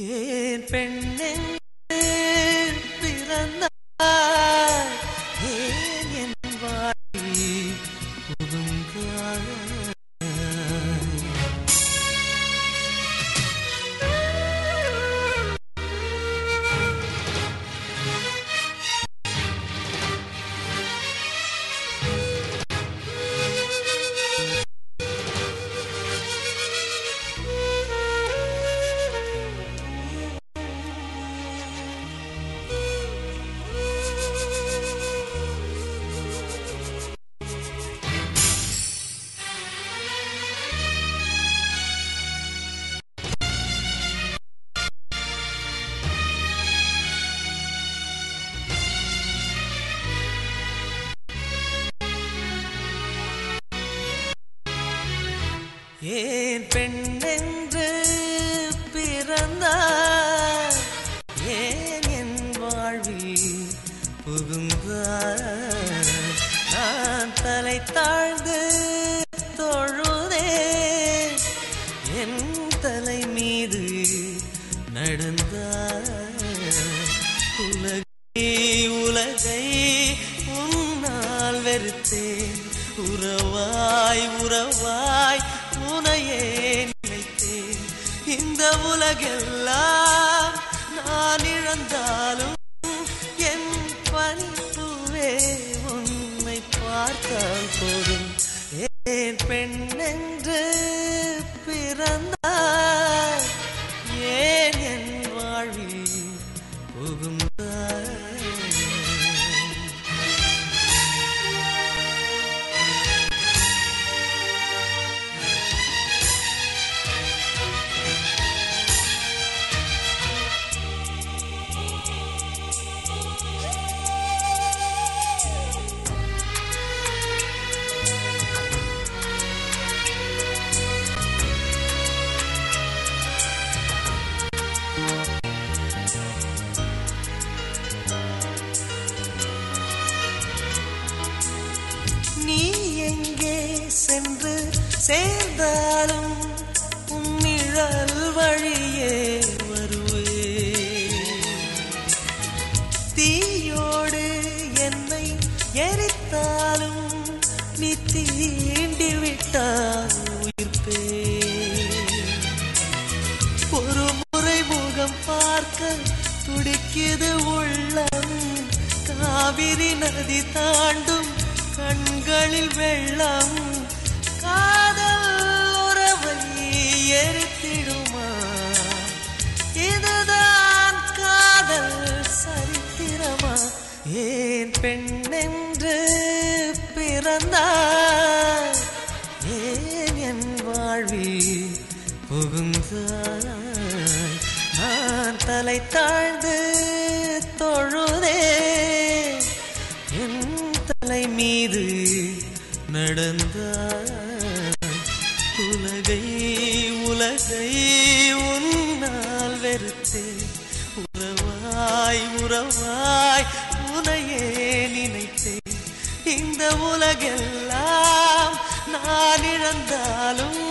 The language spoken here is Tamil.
ஏன் பெண்ணென்று ஏன் பெண்ணென்று பிறந்தார்? ஏன் என் வாழ்வில் புகுந்தார்? நான் தலை தாழ்ந்து தொழுதே என் தலை மீது நடந்தார். உலகை உலகை உன்னால் வெறுத்தேன். உறவாய் உறவாய் இந்த உலகெல்லாம் நான் இழந்தாலும் என் பணித்துவே உன்னை பார்த்தால் போதும். ஏன் பெண் என்று பிறந்தார் ஏன் என் வாழ்வில் புகுந்தார் எரித்தாலும் நீ தீண்டி விட்டால் உயிர்ப்பே ஒரு முறை முகம் பார்க்க துடிக்கிது உள்ளம். காவிரி நதி தாண்டும் கண்களில் வெள்ளம். காதல் உறவை எரி ஏன் பெண்ணென்று பிறந்தாய்? ஏன் என் வாழ்வில் புகுந்தாய்? நான் தலை தாழ்ந்து தொழுதே என் தலை மீது நடந்தாய். உலகை உலகை உன்னால் வெறுத்தேன். உறவாய் உறவாய் இந்த உலகெல்லாம் நான் இழந்தாலும்